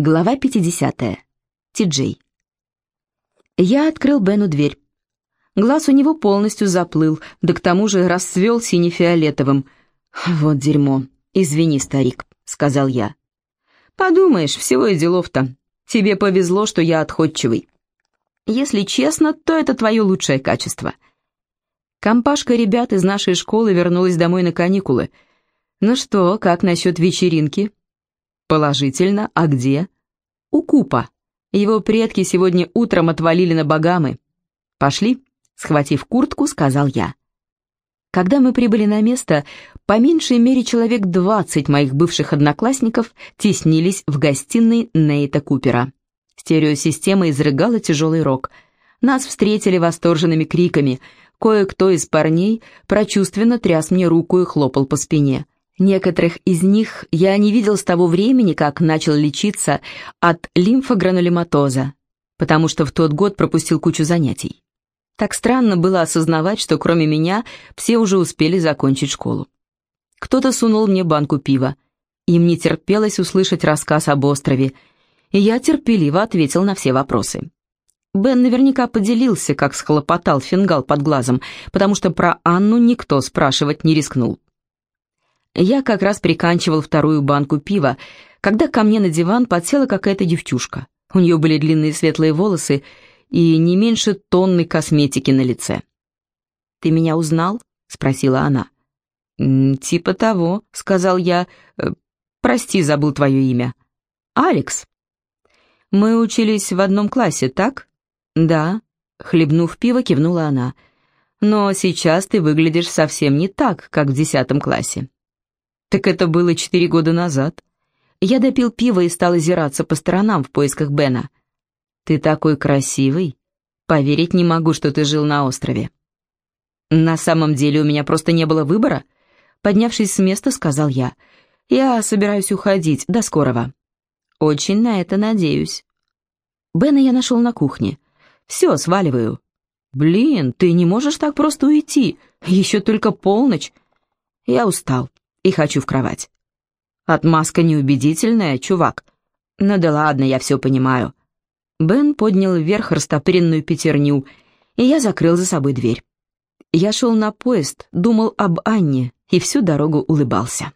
Глава 50. Ти-Джей. Я открыл Бену дверь. Глаз у него полностью заплыл, да к тому же расцвел сине-фиолетовым. «Вот дерьмо. Извини, старик», — сказал я. «Подумаешь, всего и делов-то. Тебе повезло, что я отходчивый. Если честно, то это твое лучшее качество». Компашка ребят из нашей школы вернулась домой на каникулы. «Ну что, как насчет вечеринки?» Положительно, а где? У Купа. Его предки сегодня утром отвалили на Багамы. Пошли, схватив куртку, сказал я. Когда мы прибыли на место, по меньшей мере человек двадцать моих бывших одноклассников теснились в гостиной Нейта Купера. Стереосистема изрыгала тяжелый рок. Нас встретили восторженными криками. Кое-кто из парней прочувственно тряс мне руку и хлопал по спине. Некоторых из них я не видел с того времени, как начал лечиться от лимфогранулематоза, потому что в тот год пропустил кучу занятий. Так странно было осознавать, что кроме меня все уже успели закончить школу. Кто-то сунул мне банку пива. Им не терпелось услышать рассказ об острове, и я терпеливо ответил на все вопросы. Бен наверняка поделился, как схлопотал фингал под глазом, потому что про Анну никто спрашивать не рискнул. Я как раз приканчивал вторую банку пива, когда ко мне на диван подсела какая-то девчушка. У нее были длинные светлые волосы и не меньше тонны косметики на лице. «Ты меня узнал?» — спросила она. «Типа того», — сказал я. «Э, «Прости, забыл твое имя». «Алекс». «Мы учились в одном классе, так?» «Да», — хлебнув пиво, кивнула она. «Но сейчас ты выглядишь совсем не так, как в десятом классе». Так это было четыре года назад. Я допил пиво и стал озираться по сторонам в поисках Бена. «Ты такой красивый. Поверить не могу, что ты жил на острове». «На самом деле у меня просто не было выбора», — поднявшись с места, сказал я. «Я собираюсь уходить. До скорого». «Очень на это надеюсь». Бена я нашел на кухне. «Все, сваливаю». «Блин, ты не можешь так просто уйти. Еще только полночь». Я устал и хочу в кровать. Отмазка неубедительная, чувак. Ну да ладно, я все понимаю. Бен поднял вверх растопыренную пятерню, и я закрыл за собой дверь. Я шел на поезд, думал об Анне и всю дорогу улыбался.